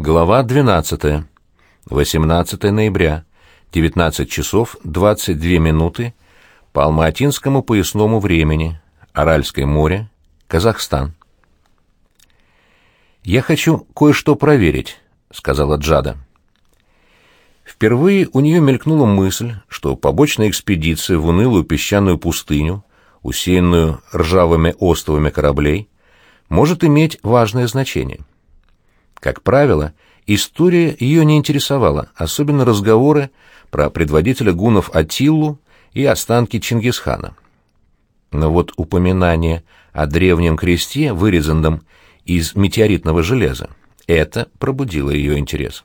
Глава 12. 18 ноября. 19 часов 22 минуты по Алматинскому поясному времени. Аральское море. Казахстан. «Я хочу кое-что проверить», — сказала Джада. Впервые у нее мелькнула мысль, что побочная экспедиция в унылую песчаную пустыню, усеянную ржавыми остовами кораблей, может иметь важное значение. Как правило, история ее не интересовала, особенно разговоры про предводителя гунов Атиллу и останки Чингисхана. Но вот упоминание о древнем кресте, вырезанном из метеоритного железа, это пробудило ее интерес.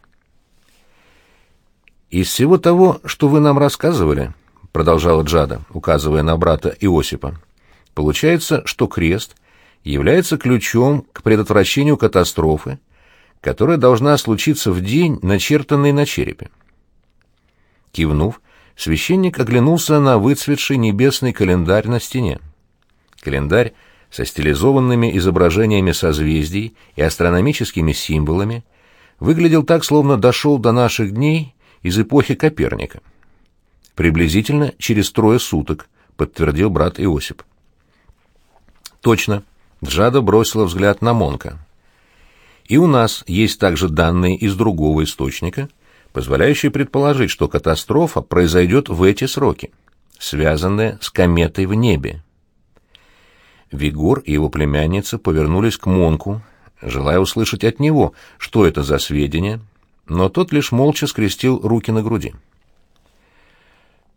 «Из всего того, что вы нам рассказывали», — продолжала Джада, указывая на брата Иосипа, — «получается, что крест является ключом к предотвращению катастрофы, которая должна случиться в день, начертанный на черепе. Кивнув, священник оглянулся на выцветший небесный календарь на стене. Календарь со стилизованными изображениями созвездий и астрономическими символами выглядел так, словно дошел до наших дней из эпохи Коперника. Приблизительно через трое суток, подтвердил брат Иосип. Точно. Джада бросила взгляд на Монка. И у нас есть также данные из другого источника, позволяющие предположить, что катастрофа произойдет в эти сроки, связанная с кометой в небе. Вигор и его племянница повернулись к Монку, желая услышать от него, что это за сведения, но тот лишь молча скрестил руки на груди.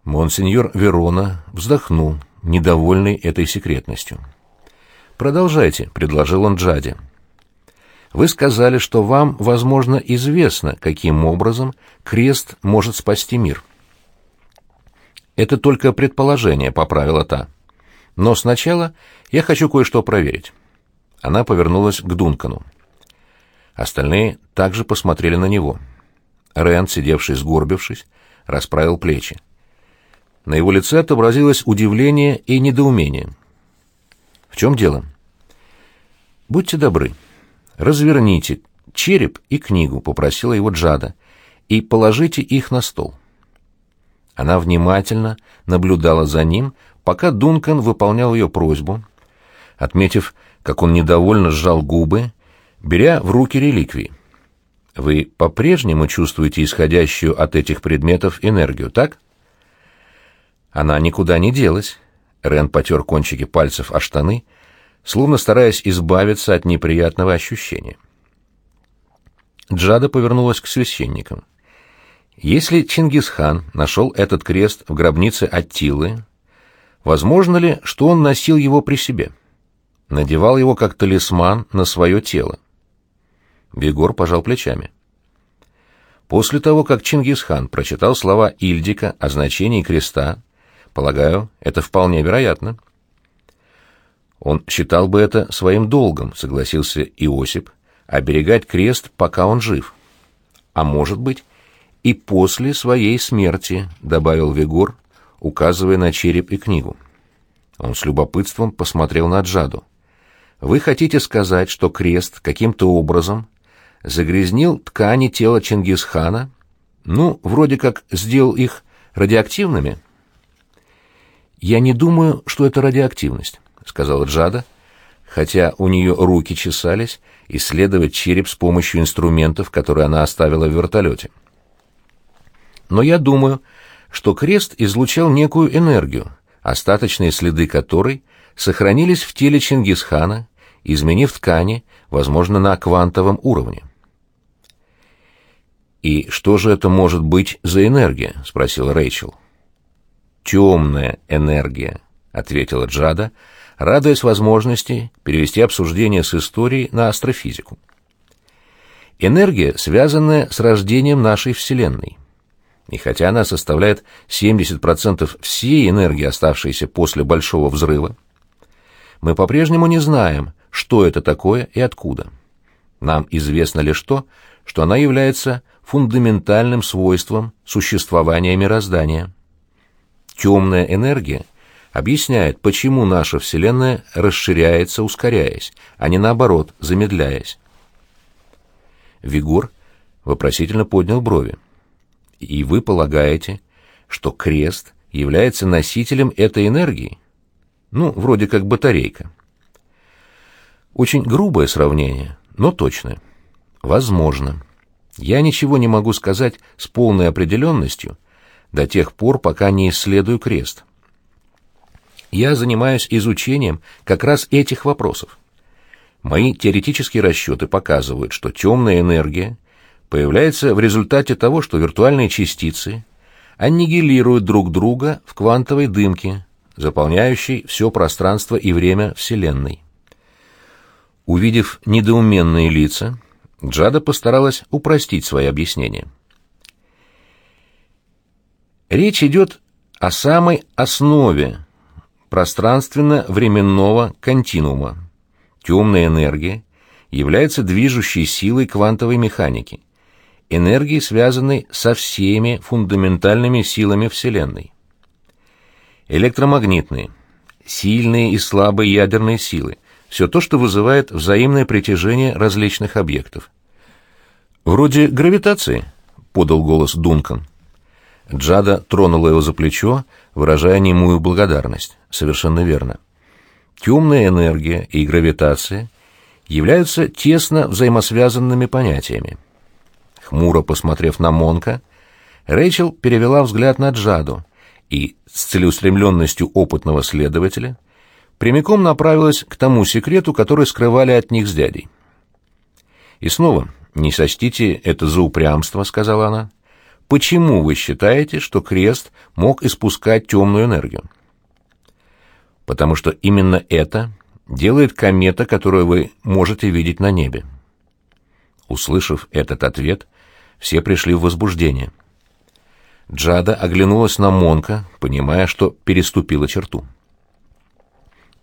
Монсеньор Верона вздохнул, недовольный этой секретностью. «Продолжайте», — предложил он Джаде. Вы сказали, что вам, возможно, известно, каким образом крест может спасти мир. Это только предположение, поправила та. Но сначала я хочу кое-что проверить. Она повернулась к Дункану. Остальные также посмотрели на него. Рен, сидевший сгорбившись, расправил плечи. На его лице отобразилось удивление и недоумение. «В чем дело?» «Будьте добры, «Разверните череп и книгу», — попросила его Джада, — «и положите их на стол». Она внимательно наблюдала за ним, пока Дункан выполнял ее просьбу, отметив, как он недовольно сжал губы, беря в руки реликвии. «Вы по-прежнему чувствуете исходящую от этих предметов энергию, так?» Она никуда не делась. Рен потер кончики пальцев о штаны — словно стараясь избавиться от неприятного ощущения. Джада повернулась к священникам. Если Чингисхан нашел этот крест в гробнице Аттилы, возможно ли, что он носил его при себе? Надевал его как талисман на свое тело? Вигор пожал плечами. После того, как Чингисхан прочитал слова Ильдика о значении креста, полагаю, это вполне вероятно. Он считал бы это своим долгом, согласился Иосип, оберегать крест, пока он жив. А может быть, и после своей смерти, добавил Вигор, указывая на череп и книгу. Он с любопытством посмотрел на Джаду. Вы хотите сказать, что крест каким-то образом загрязнил ткани тела Чингисхана, ну, вроде как сделал их радиоактивными? Я не думаю, что это радиоактивность. — сказала Джада, хотя у нее руки чесались исследовать череп с помощью инструментов, которые она оставила в вертолете. Но я думаю, что крест излучал некую энергию, остаточные следы которой сохранились в теле Чингисхана, изменив ткани, возможно, на квантовом уровне. «И что же это может быть за энергия?» — спросила Рэйчел. «Темная энергия», — ответила Джада, — радуясь возможности перевести обсуждение с истории на астрофизику. Энергия, связанная с рождением нашей Вселенной. И хотя она составляет 70% всей энергии, оставшейся после Большого Взрыва, мы по-прежнему не знаем, что это такое и откуда. Нам известно лишь то, что она является фундаментальным свойством существования мироздания. Темная энергия — объясняет, почему наша Вселенная расширяется, ускоряясь, а не наоборот, замедляясь. Вигур вопросительно поднял брови. «И вы полагаете, что крест является носителем этой энергии? Ну, вроде как батарейка». Очень грубое сравнение, но точное. Возможно. Я ничего не могу сказать с полной определенностью до тех пор, пока не исследую крест. Я занимаюсь изучением как раз этих вопросов. Мои теоретические расчеты показывают, что темная энергия появляется в результате того, что виртуальные частицы аннигилируют друг друга в квантовой дымке, заполняющей все пространство и время Вселенной. Увидев недоуменные лица, Джада постаралась упростить свои объяснения. Речь идет о самой основе пространственно-временного континуума. Темная энергия является движущей силой квантовой механики, энергией, связанной со всеми фундаментальными силами Вселенной. Электромагнитные, сильные и слабые ядерные силы – все то, что вызывает взаимное притяжение различных объектов. «Вроде гравитации», — подал голос Дункан. Джада тронула его за плечо, выражая немую благодарность. Совершенно верно. Темная энергия и гравитация являются тесно взаимосвязанными понятиями. Хмуро посмотрев на Монка, Рэйчел перевела взгляд на Джаду и с целеустремленностью опытного следователя прямиком направилась к тому секрету, который скрывали от них с дядей. «И снова, не сочтите это за упрямство», — сказала она. «Почему вы считаете, что крест мог испускать темную энергию?» «Потому что именно это делает комета, которую вы можете видеть на небе». Услышав этот ответ, все пришли в возбуждение. Джада оглянулась на Монка, понимая, что переступила черту.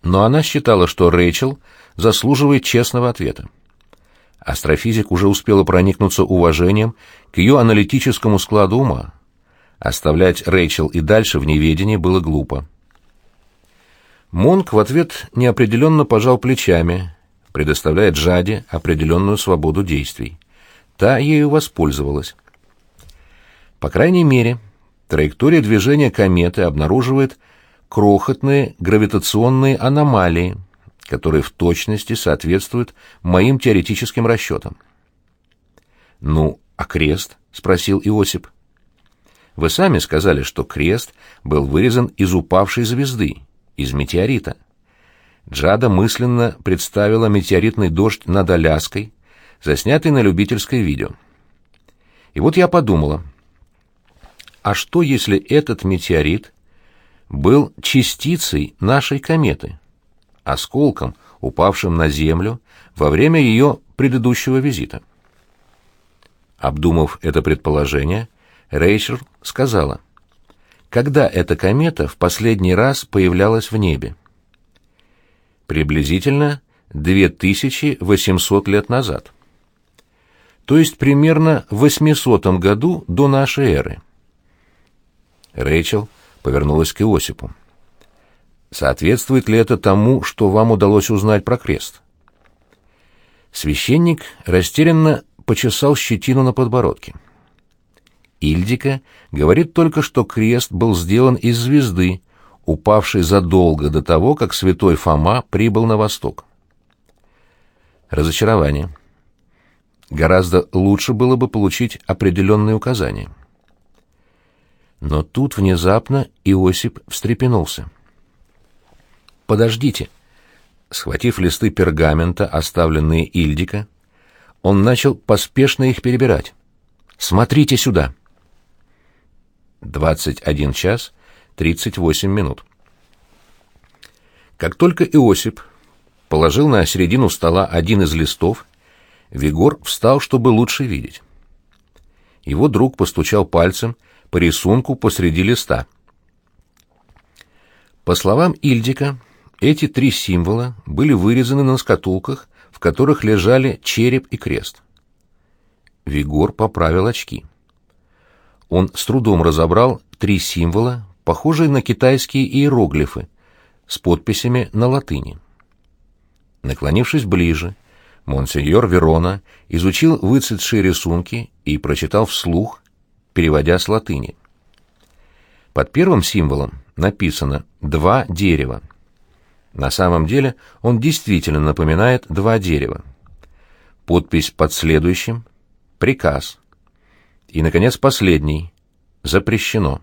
Но она считала, что Рэйчел заслуживает честного ответа. Астрофизик уже успела проникнуться уважением к ее аналитическому складу ума. Оставлять Рэйчел и дальше в неведении было глупо. Монк в ответ неопределенно пожал плечами, предоставляя Джаде определенную свободу действий. Та ею воспользовалась. По крайней мере, траектория движения кометы обнаруживает крохотные гравитационные аномалии, которые в точности соответствуют моим теоретическим расчетам. «Ну, а крест?» — спросил Иосип. «Вы сами сказали, что крест был вырезан из упавшей звезды, из метеорита». Джада мысленно представила метеоритный дождь над Аляской, заснятый на любительское видео. И вот я подумала, а что если этот метеорит был частицей нашей кометы, осколком, упавшим на Землю во время ее предыдущего визита. Обдумав это предположение, Рейчер сказала, когда эта комета в последний раз появлялась в небе? Приблизительно 2800 лет назад. То есть примерно в 800 году до нашей эры. Рэйчел повернулась к Иосипу. Соответствует ли это тому, что вам удалось узнать про крест? Священник растерянно почесал щетину на подбородке. Ильдика говорит только, что крест был сделан из звезды, упавшей задолго до того, как святой Фома прибыл на восток. Разочарование. Гораздо лучше было бы получить определенные указания. Но тут внезапно Иосип встрепенулся. «Подождите!» Схватив листы пергамента, оставленные Ильдика, он начал поспешно их перебирать. «Смотрите сюда!» Двадцать один час тридцать восемь минут. Как только Иосип положил на середину стола один из листов, Вигор встал, чтобы лучше видеть. Его друг постучал пальцем по рисунку посреди листа. По словам Ильдика, эти три символа были вырезаны на скатулках, в которых лежали череп и крест. Вигор поправил очки. Он с трудом разобрал три символа, похожие на китайские иероглифы, с подписями на латыни. Наклонившись ближе, Монсеньор Верона изучил выцветшие рисунки и прочитал вслух, переводя с латыни. Под первым символом написано «два дерева». На самом деле он действительно напоминает два дерева. Подпись под следующим — «Приказ». И, наконец, последний — «Запрещено».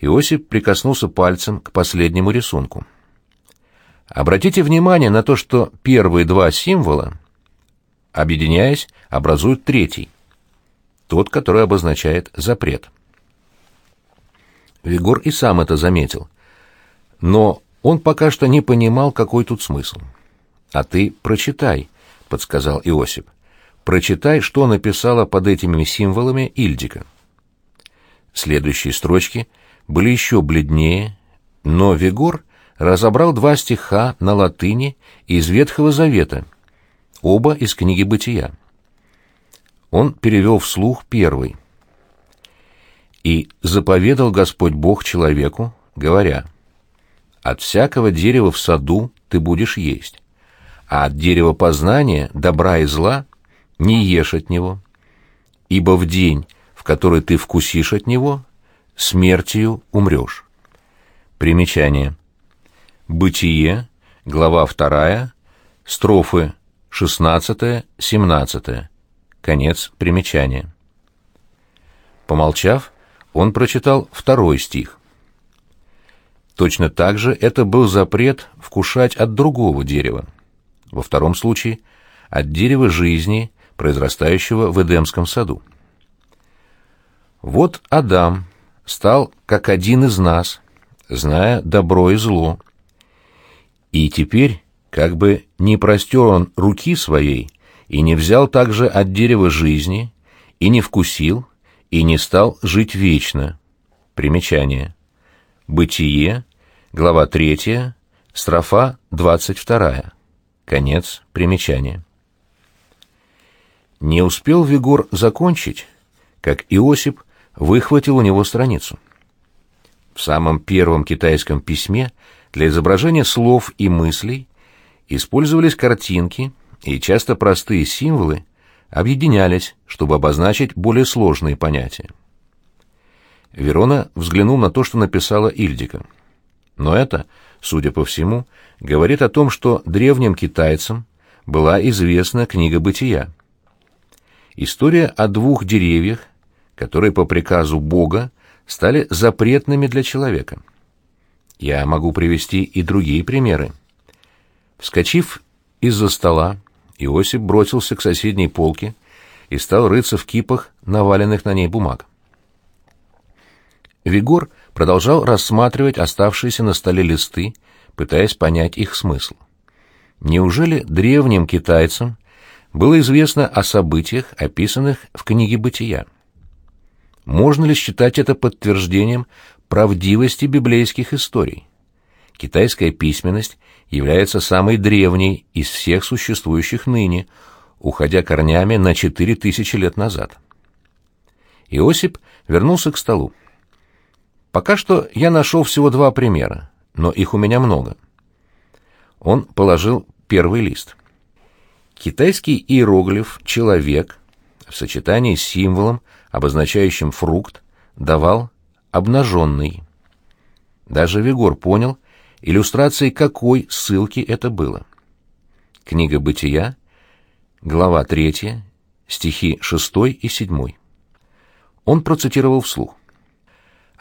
Иосип прикоснулся пальцем к последнему рисунку. Обратите внимание на то, что первые два символа, объединяясь, образуют третий, тот, который обозначает запрет. Вигор и сам это заметил. Но он пока что не понимал, какой тут смысл. «А ты прочитай», — подсказал Иосип. «Прочитай, что написала под этими символами Ильдика». Следующие строчки были еще бледнее, но Вигор разобрал два стиха на латыни из Ветхого Завета, оба из книги «Бытия». Он перевел вслух первый. «И заповедал Господь Бог человеку, говоря, «От всякого дерева в саду ты будешь есть, а от дерева познания, добра и зла, не ешь от него, ибо в день, в который ты вкусишь от него, смертью умрешь». Примечание. Бытие, глава 2, строфы 16-17. Конец примечания. Помолчав, он прочитал второй стих. Точно так же это был запрет вкушать от другого дерева. Во втором случае — от дерева жизни, произрастающего в Эдемском саду. Вот Адам стал как один из нас, зная добро и зло, и теперь, как бы не простер он руки своей, и не взял также от дерева жизни, и не вкусил, и не стал жить вечно. Примечание. Бытие, глава 3, строфа 22. Конец примечания. Не успел Вигор закончить, как Иосип выхватил у него страницу. В самом первом китайском письме для изображения слов и мыслей использовались картинки, и часто простые символы объединялись, чтобы обозначить более сложные понятия. Верона взглянул на то, что написала Ильдика. Но это, судя по всему, говорит о том, что древним китайцам была известна книга «Бытия». История о двух деревьях, которые по приказу Бога стали запретными для человека – я могу привести и другие примеры. Вскочив из-за стола, Иосип бросился к соседней полке и стал рыться в кипах, наваленных на ней бумаг. Вигор продолжал рассматривать оставшиеся на столе листы, пытаясь понять их смысл. Неужели древним китайцам было известно о событиях, описанных в книге «Бытия»? Можно ли считать это подтверждением правдивости библейских историй. Китайская письменность является самой древней из всех существующих ныне, уходя корнями на четыре тысячи лет назад. Иосип вернулся к столу. Пока что я нашел всего два примера, но их у меня много. Он положил первый лист. Китайский иероглиф «человек» в сочетании с символом, обозначающим фрукт, давал обнаженный. Даже Вигор понял, иллюстрацией какой ссылки это было. Книга «Бытия», глава 3, стихи 6 и 7. Он процитировал вслух.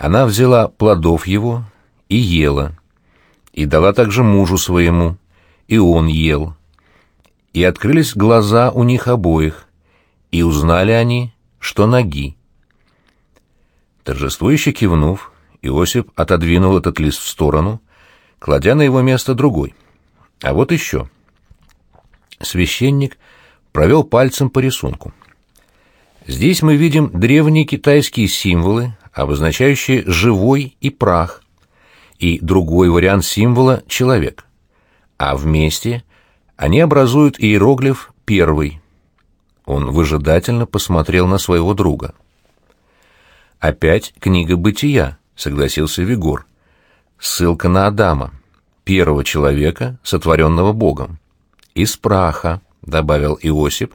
«Она взяла плодов его и ела, и дала также мужу своему, и он ел. И открылись глаза у них обоих, и узнали они, что ноги. Торжествующе кивнув, Иосип отодвинул этот лист в сторону, кладя на его место другой. А вот еще. Священник провел пальцем по рисунку. Здесь мы видим древние китайские символы, обозначающие «живой» и «прах», и другой вариант символа «человек». А вместе они образуют иероглиф «первый». Он выжидательно посмотрел на своего друга. «Опять книга бытия», — согласился Вигор. «Ссылка на Адама, первого человека, сотворенного Богом. «Из праха», — добавил Иосип,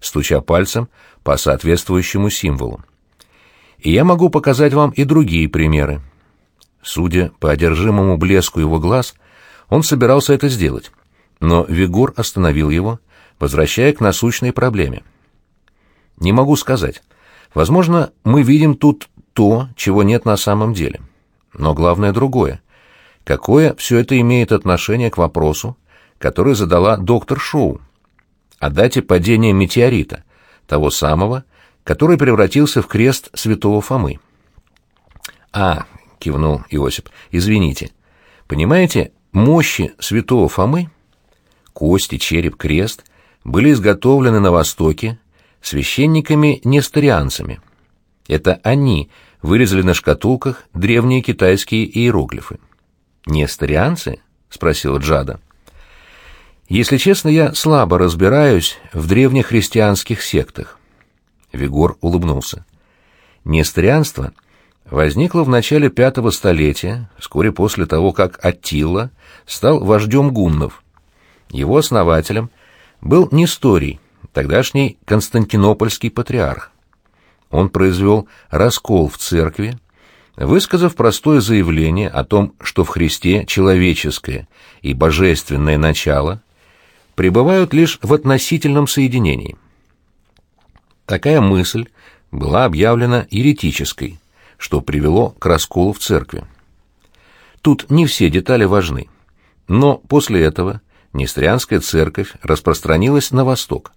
стуча пальцем по соответствующему символу. «И я могу показать вам и другие примеры». Судя по одержимому блеску его глаз, он собирался это сделать, но Вигор остановил его, возвращая к насущной проблеме. «Не могу сказать. Возможно, мы видим тут то, чего нет на самом деле. Но главное другое. Какое все это имеет отношение к вопросу, который задала доктор Шоу? О дате падения метеорита, того самого, который превратился в крест святого Фомы. «А», — кивнул Иосип, — «извините. Понимаете, мощи святого Фомы, кости, череп, крест, были изготовлены на Востоке священниками-несторианцами. Это они вырезали на шкатулках древние китайские иероглифы. «Несторианцы?» — спросила Джада. «Если честно, я слабо разбираюсь в древнехристианских сектах». Вигор улыбнулся. Несторианство возникло в начале пятого столетия, вскоре после того, как Аттила стал вождем гуннов. Его основателем был Несторий, тогдашний константинопольский патриарх. Он произвел раскол в церкви, высказав простое заявление о том, что в Христе человеческое и божественное начало пребывают лишь в относительном соединении. Такая мысль была объявлена еретической, что привело к расколу в церкви. Тут не все детали важны, но после этого Нестрианская церковь распространилась на восток.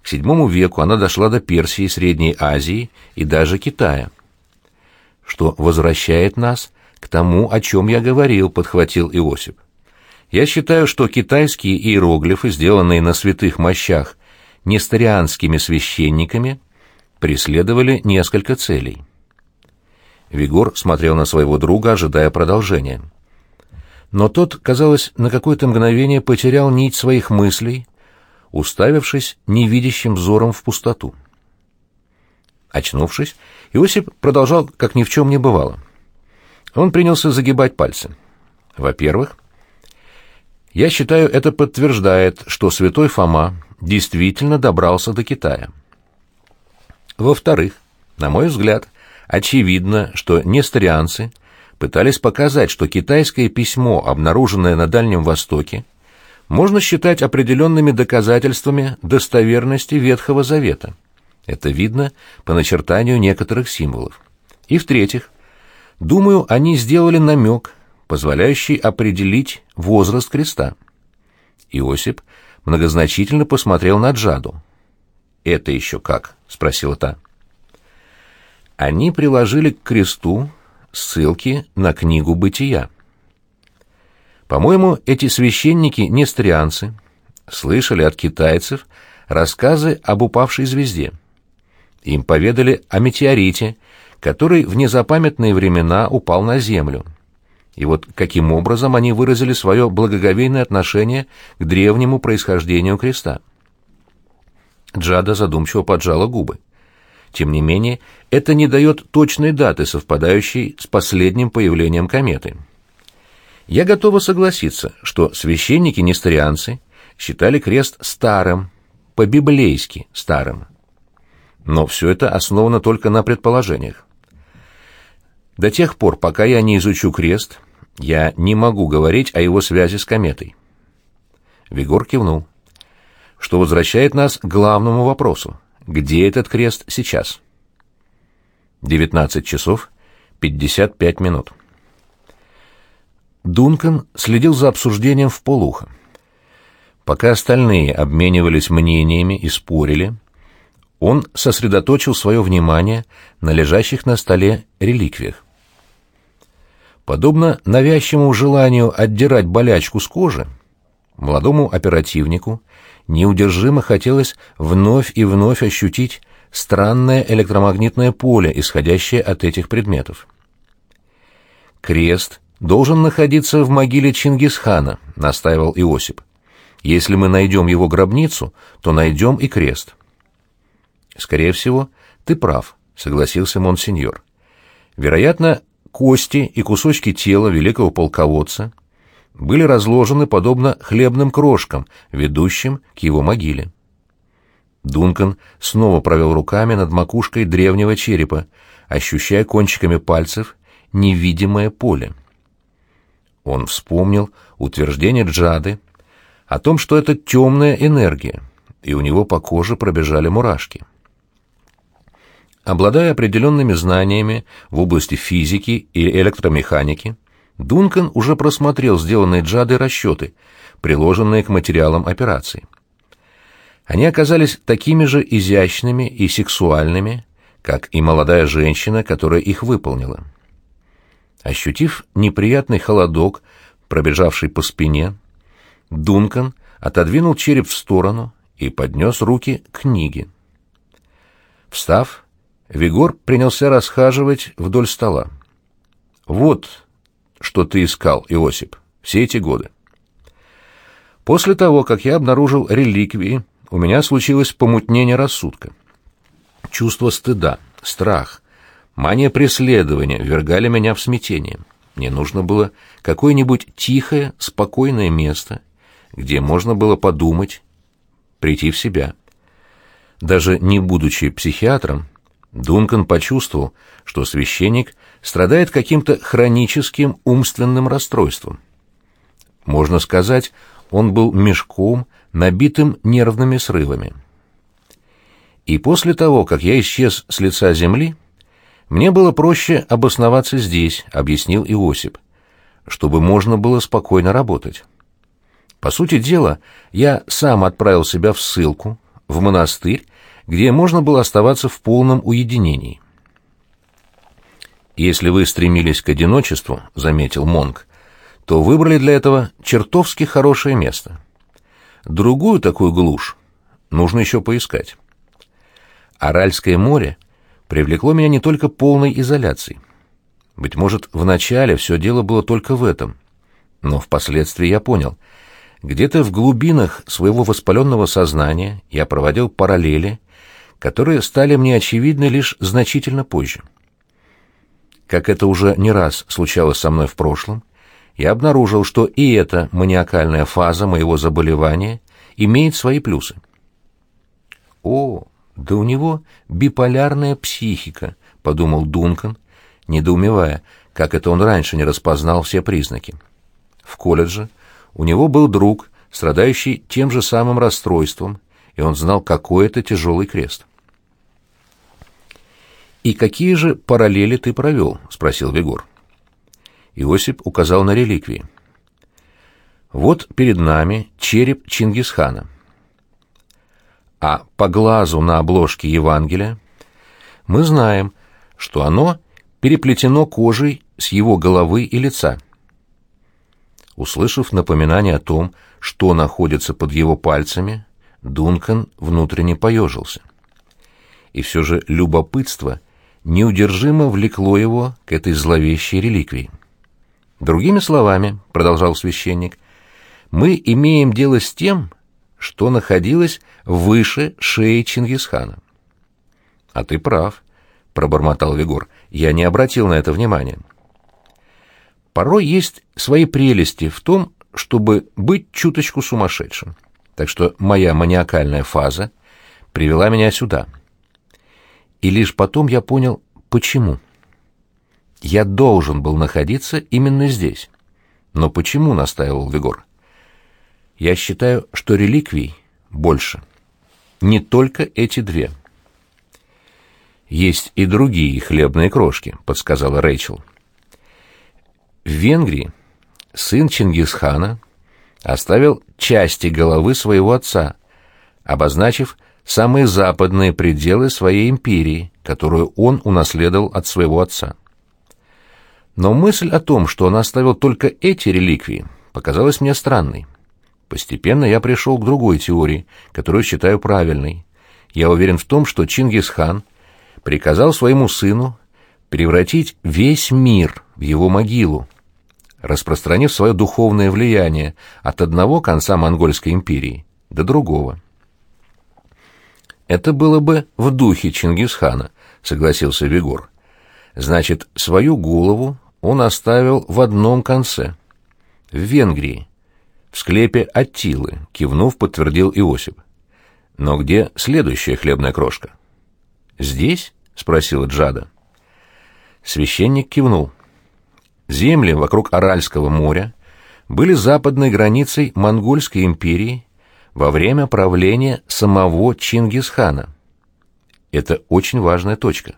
К VII веку она дошла до Персии, Средней Азии и даже Китая. Что возвращает нас к тому, о чем я говорил, подхватил Иосип. Я считаю, что китайские иероглифы, сделанные на святых мощах несторианскими священниками, преследовали несколько целей. Вигор смотрел на своего друга, ожидая продолжения. Но тот, казалось, на какое-то мгновение потерял нить своих мыслей уставившись невидящим взором в пустоту. Очнувшись, Иосип продолжал, как ни в чем не бывало. Он принялся загибать пальцы. Во-первых, я считаю, это подтверждает, что святой Фома действительно добрался до Китая. Во-вторых, на мой взгляд, очевидно, что несторианцы пытались показать, что китайское письмо, обнаруженное на Дальнем Востоке, можно считать определенными доказательствами достоверности Ветхого Завета. Это видно по начертанию некоторых символов. И в-третьих, думаю, они сделали намек, позволяющий определить возраст креста. Иосип многозначительно посмотрел на Джаду. «Это еще как?» — спросила та. Они приложили к кресту ссылки на книгу «Бытия». По-моему, эти священники несторианцы слышали от китайцев рассказы об упавшей звезде. Им поведали о метеорите, который в незапамятные времена упал на Землю. И вот каким образом они выразили свое благоговейное отношение к древнему происхождению креста. Джада задумчиво поджала губы. Тем не менее, это не дает точной даты, совпадающей с последним появлением кометы. Я готова согласиться, что священники-несторианцы считали крест старым, по-библейски старым. Но все это основано только на предположениях. До тех пор, пока я не изучу крест, я не могу говорить о его связи с кометой. Вигор кивнул. Что возвращает нас к главному вопросу. Где этот крест сейчас? 19 часов 55 минут. Дункан следил за обсуждением в полухо. Пока остальные обменивались мнениями и спорили, он сосредоточил свое внимание на лежащих на столе реликвиях. Подобно навязчивому желанию отдирать болячку с кожи, молодому оперативнику неудержимо хотелось вновь и вновь ощутить странное электромагнитное поле, исходящее от этих предметов. Крест должен находиться в могиле Чингисхана, настаивал Иосип. Если мы найдем его гробницу, то найдем и крест. Скорее всего, ты прав, согласился монсеньор. Вероятно, кости и кусочки тела великого полководца были разложены подобно хлебным крошкам, ведущим к его могиле. Дункан снова провел руками над макушкой древнего черепа, ощущая кончиками пальцев невидимое поле. Он вспомнил утверждение Джады о том, что это темная энергия, и у него по коже пробежали мурашки. Обладая определенными знаниями в области физики и электромеханики, Дункан уже просмотрел сделанные Джадой расчеты, приложенные к материалам операции. Они оказались такими же изящными и сексуальными, как и молодая женщина, которая их выполнила. Ощутив неприятный холодок, пробежавший по спине, Дункан отодвинул череп в сторону и поднес руки к книге. Встав, Вигор принялся расхаживать вдоль стола. «Вот что ты искал, Иосип, все эти годы. После того, как я обнаружил реликвии, у меня случилось помутнение рассудка. Чувство стыда, страх, мания преследования ввергали меня в смятение. Мне нужно было какое-нибудь тихое, спокойное место, где можно было подумать, прийти в себя. Даже не будучи психиатром, Дункан почувствовал, что священник страдает каким-то хроническим умственным расстройством. Можно сказать, он был мешком, набитым нервными срывами. И после того, как я исчез с лица земли, мне было проще обосноваться здесь, объяснил Иосип, чтобы можно было спокойно работать. По сути дела, я сам отправил себя в ссылку, в монастырь, где можно было оставаться в полном уединении. «Если вы стремились к одиночеству», — заметил Монг, — «то выбрали для этого чертовски хорошее место. Другую такую глушь нужно еще поискать». Аральское море привлекло меня не только полной изоляцией. Быть может, вначале все дело было только в этом. Но впоследствии я понял, где-то в глубинах своего воспаленного сознания я проводил параллели которые стали мне очевидны лишь значительно позже. Как это уже не раз случалось со мной в прошлом, я обнаружил, что и эта маниакальная фаза моего заболевания имеет свои плюсы. «О, да у него биполярная психика», — подумал Дункан, недоумевая, как это он раньше не распознал все признаки. В колледже у него был друг, страдающий тем же самым расстройством, и он знал, какой это тяжелый крест. «И какие же параллели ты провел?» — спросил Вегор. Иосип указал на реликвии. «Вот перед нами череп Чингисхана. А по глазу на обложке Евангелия мы знаем, что оно переплетено кожей с его головы и лица». Услышав напоминание о том, что находится под его пальцами, Дункан внутренне поежился. И все же любопытство неудержимо влекло его к этой зловещей реликвии. Другими словами, продолжал священник, мы имеем дело с тем, что находилось выше шеи Чингисхана. А ты прав, пробормотал Вигор. Я не обратил на это внимания. Порой есть свои прелести в том, чтобы быть чуточку сумасшедшим. Так что моя маниакальная фаза привела меня сюда. И лишь потом я понял, почему. Я должен был находиться именно здесь. Но почему, настаивал Вигор? Я считаю, что реликвий больше. Не только эти две. Есть и другие хлебные крошки, подсказала Рэйчел. В Венгрии сын Чингисхана оставил части головы своего отца, обозначив самые западные пределы своей империи, которую он унаследовал от своего отца. Но мысль о том, что он оставил только эти реликвии, показалась мне странной. Постепенно я пришел к другой теории, которую считаю правильной. Я уверен в том, что Чингисхан приказал своему сыну превратить весь мир в его могилу, распространив свое духовное влияние от одного конца монгольской империи до другого. Это было бы в духе Чингисхана, согласился Вигор. Значит, свою голову он оставил в одном конце. В Венгрии. В склепе Аттилы, кивнув, подтвердил Иосип. Но где следующая хлебная крошка? Здесь? спросила Джада. Священник кивнул. Земли вокруг Аральского моря были западной границей Монгольской империи во время правления самого Чингисхана. Это очень важная точка.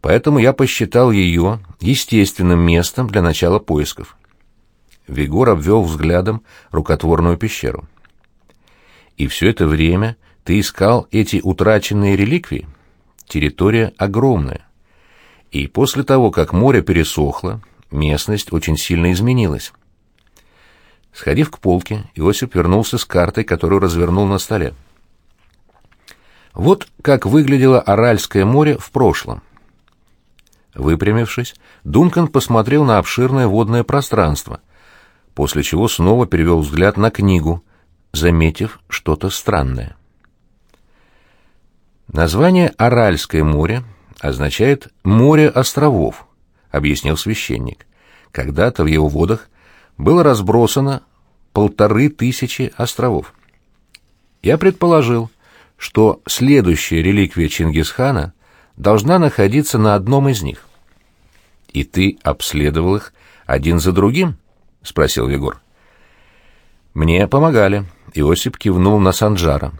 Поэтому я посчитал ее естественным местом для начала поисков. Вигор обвел взглядом рукотворную пещеру. И все это время ты искал эти утраченные реликвии? Территория огромная. И после того, как море пересохло, местность очень сильно изменилась. Сходив к полке, Иосип вернулся с картой, которую развернул на столе. Вот как выглядело Аральское море в прошлом. Выпрямившись, Дункан посмотрел на обширное водное пространство, после чего снова перевел взгляд на книгу, заметив что-то странное. Название «Аральское море» означает «море островов», — объяснил священник. Когда-то в его водах было разбросано полторы тысячи островов. Я предположил, что следующая реликвия Чингисхана должна находиться на одном из них. «И ты обследовал их один за другим?» — спросил Егор. «Мне помогали», — Иосип кивнул на Санджара.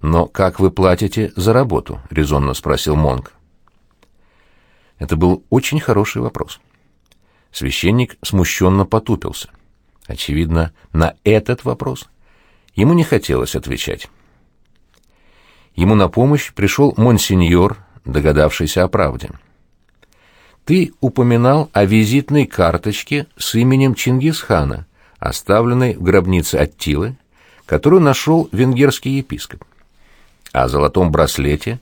«Но как вы платите за работу?» — резонно спросил Монг. Это был очень хороший вопрос. Священник смущенно потупился. Очевидно, на этот вопрос ему не хотелось отвечать. Ему на помощь пришел монсеньор, догадавшийся о правде. «Ты упоминал о визитной карточке с именем Чингисхана, оставленной в гробнице Аттилы, которую нашел венгерский епископ, о золотом браслете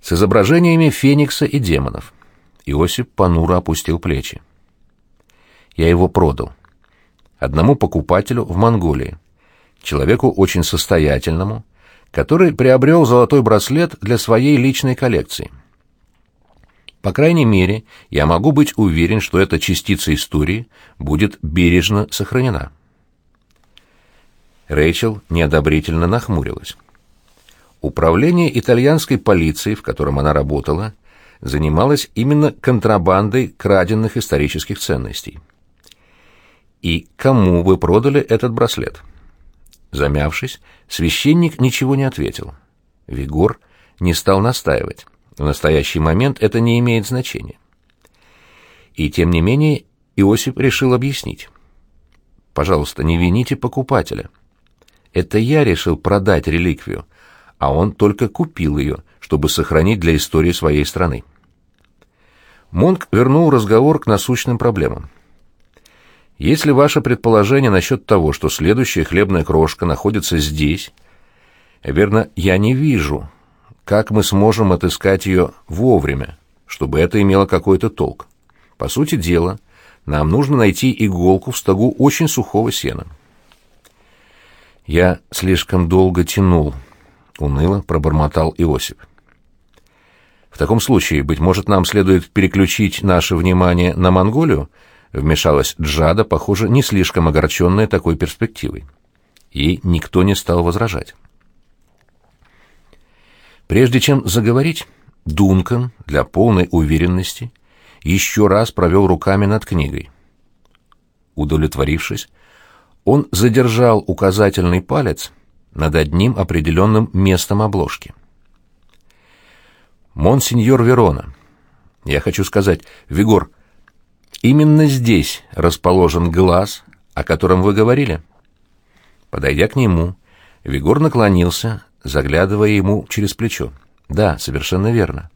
с изображениями феникса и демонов». Иосип понуро опустил плечи. «Я его продал. Одному покупателю в Монголии, человеку очень состоятельному, который приобрел золотой браслет для своей личной коллекции. По крайней мере, я могу быть уверен, что эта частица истории будет бережно сохранена. Рэйчел неодобрительно нахмурилась. Управление итальянской полиции, в котором она работала, занималось именно контрабандой краденных исторических ценностей. «И кому вы продали этот браслет?» Замявшись, священник ничего не ответил. Вигор не стал настаивать. В настоящий момент это не имеет значения. И тем не менее Иосип решил объяснить. «Пожалуйста, не вините покупателя. Это я решил продать реликвию, а он только купил ее, чтобы сохранить для истории своей страны». Монк вернул разговор к насущным проблемам. Если ваше предположение насчет того, что следующая хлебная крошка находится здесь, верно, я не вижу, как мы сможем отыскать ее вовремя, чтобы это имело какой-то толк. По сути дела, нам нужно найти иголку в стогу очень сухого сена. Я слишком долго тянул, уныло пробормотал Иосип. В таком случае, быть может, нам следует переключить наше внимание на Монголию, Вмешалась Джада, похоже, не слишком огорченная такой перспективой. Ей никто не стал возражать. Прежде чем заговорить, Дункан, для полной уверенности, еще раз провел руками над книгой. Удовлетворившись, он задержал указательный палец над одним определенным местом обложки. «Монсеньор Верона, я хочу сказать, Вигор, Именно здесь расположен глаз, о котором вы говорили. Подойдя к нему, Вигор наклонился, заглядывая ему через плечо. Да, совершенно верно.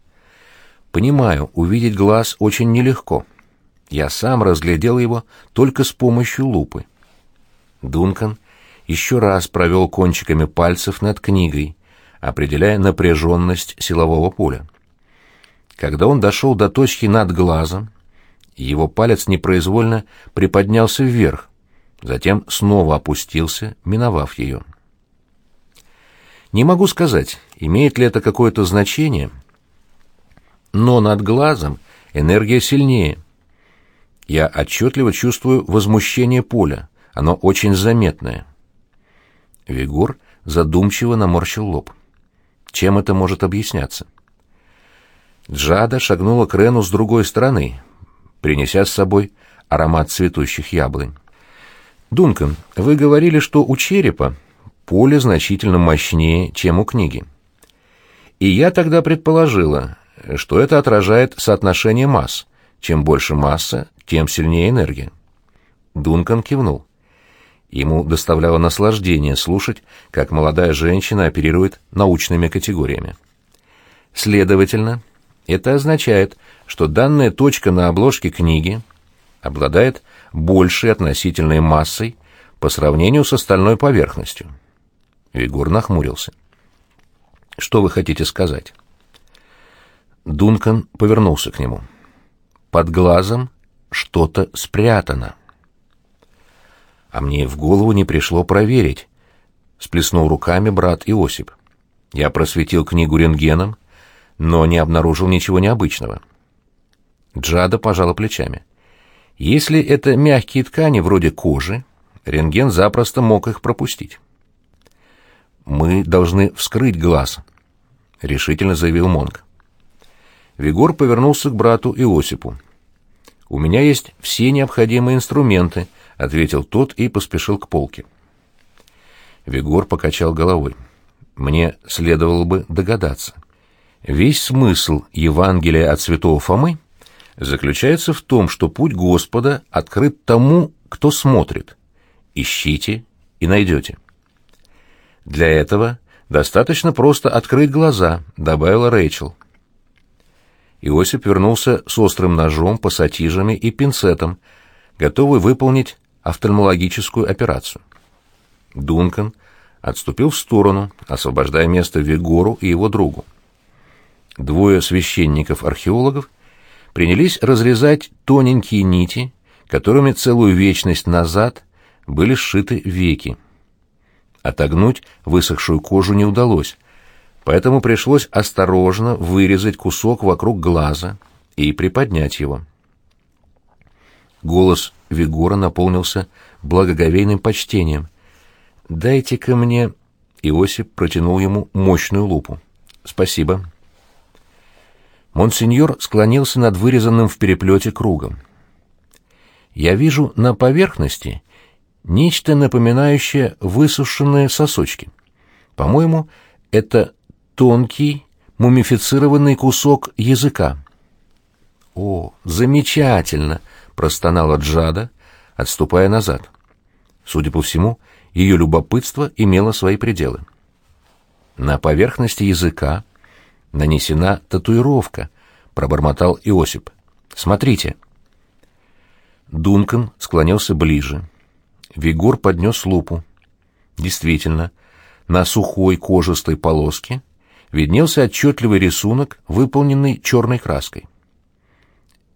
Понимаю, увидеть глаз очень нелегко. Я сам разглядел его только с помощью лупы. Дункан еще раз провел кончиками пальцев над книгой, определяя напряженность силового поля. Когда он дошел до точки над глазом, его палец непроизвольно приподнялся вверх, затем снова опустился, миновав ее. Не могу сказать, имеет ли это какое-то значение, но над глазом энергия сильнее. Я отчетливо чувствую возмущение поля. Оно очень заметное. Вигор задумчиво наморщил лоб. Чем это может объясняться? Джада шагнула к Рену с другой стороны, принеся с собой аромат цветущих яблонь. «Дункан, вы говорили, что у черепа поле значительно мощнее, чем у книги. И я тогда предположила, что это отражает соотношение масс. Чем больше масса, тем сильнее энергия». Дункан кивнул. Ему доставляло наслаждение слушать, как молодая женщина оперирует научными категориями. Следовательно, это означает, что данная точка на обложке книги обладает большей относительной массой по сравнению с остальной поверхностью. Егор нахмурился. «Что вы хотите сказать?» Дункан повернулся к нему. «Под глазом что-то спрятано». «А мне в голову не пришло проверить», — сплеснул руками брат Иосип. «Я просветил книгу рентгеном, но не обнаружил ничего необычного. Джада пожала плечами. Если это мягкие ткани вроде кожи, рентген запросто мог их пропустить. «Мы должны вскрыть глаз», — решительно заявил Монг. Вигор повернулся к брату Иосипу. «У меня есть все необходимые инструменты», — ответил тот и поспешил к полке. Вигор покачал головой. «Мне следовало бы догадаться». Весь смысл Евангелия от святого Фомы заключается в том, что путь Господа открыт тому, кто смотрит. Ищите и найдете. Для этого достаточно просто открыть глаза, добавила Рэйчел. Иосип вернулся с острым ножом, пассатижами и пинцетом, готовый выполнить офтальмологическую операцию. Дункан отступил в сторону, освобождая место Вегору и его другу. Двое священников-археологов принялись разрезать тоненькие нити, которыми целую вечность назад были сшиты веки. Отогнуть высохшую кожу не удалось, поэтому пришлось осторожно вырезать кусок вокруг глаза и приподнять его. Голос Вигора наполнился благоговейным почтением. «Дайте-ка мне...» Иосип протянул ему мощную лупу. «Спасибо». Монсеньор склонился над вырезанным в переплете кругом. «Я вижу на поверхности нечто напоминающее высушенные сосочки. По-моему, это тонкий мумифицированный кусок языка». «О, замечательно!» — простонала Джада, отступая назад. Судя по всему, ее любопытство имело свои пределы. На поверхности языка нанесена татуировка, пробормотал Иосип. Смотрите. Дункан склонился ближе. Вигор поднес лупу. Действительно, на сухой кожистой полоске виднелся отчетливый рисунок, выполненный черной краской.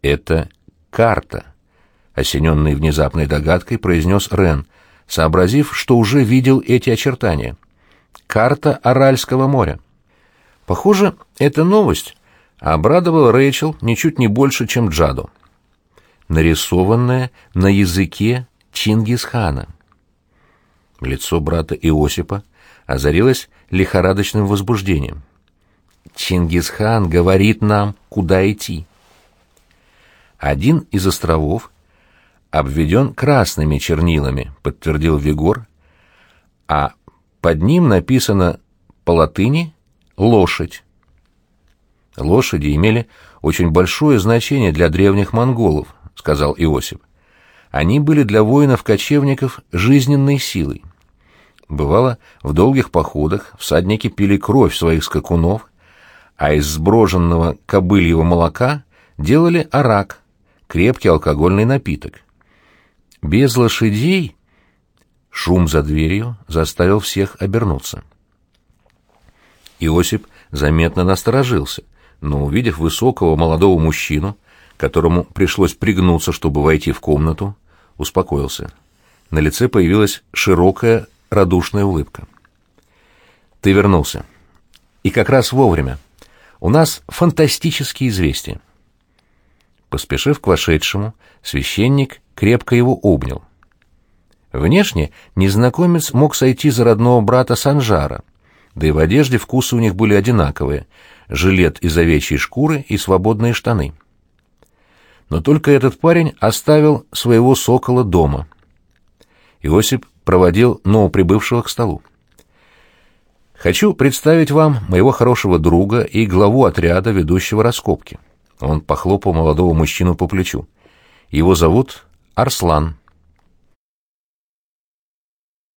«Это карта», — осененный внезапной догадкой произнес Рен, сообразив, что уже видел эти очертания. «Карта Аральского моря». Похоже, эта новость обрадовала Рэйчел ничуть не больше, чем Джаду. Нарисованная на языке Чингисхана. Лицо брата Иосипа озарилось лихорадочным возбуждением. Чингисхан говорит нам, куда идти. Один из островов обведен красными чернилами, подтвердил Вигор, а под ним написано по латыни лошадь. Лошади имели очень большое значение для древних монголов, сказал Иосиф. Они были для воинов-кочевников жизненной силой. Бывало, в долгих походах всадники пили кровь своих скакунов, а из сброженного кобыльего молока делали арак, крепкий алкогольный напиток. Без лошадей шум за дверью заставил всех обернуться. Иосип заметно насторожился, но, увидев высокого молодого мужчину, которому пришлось пригнуться, чтобы войти в комнату, успокоился. На лице появилась широкая, радушная улыбка. «Ты вернулся. И как раз вовремя. У нас фантастические известия». Поспешив к вошедшему, священник крепко его обнял. Внешне незнакомец мог сойти за родного брата Санжара, да и в одежде вкусы у них были одинаковые — жилет из овечьей шкуры и свободные штаны. Но только этот парень оставил своего сокола дома. Иосип проводил новоприбывшего к столу. «Хочу представить вам моего хорошего друга и главу отряда, ведущего раскопки». Он похлопал молодого мужчину по плечу. «Его зовут Арслан».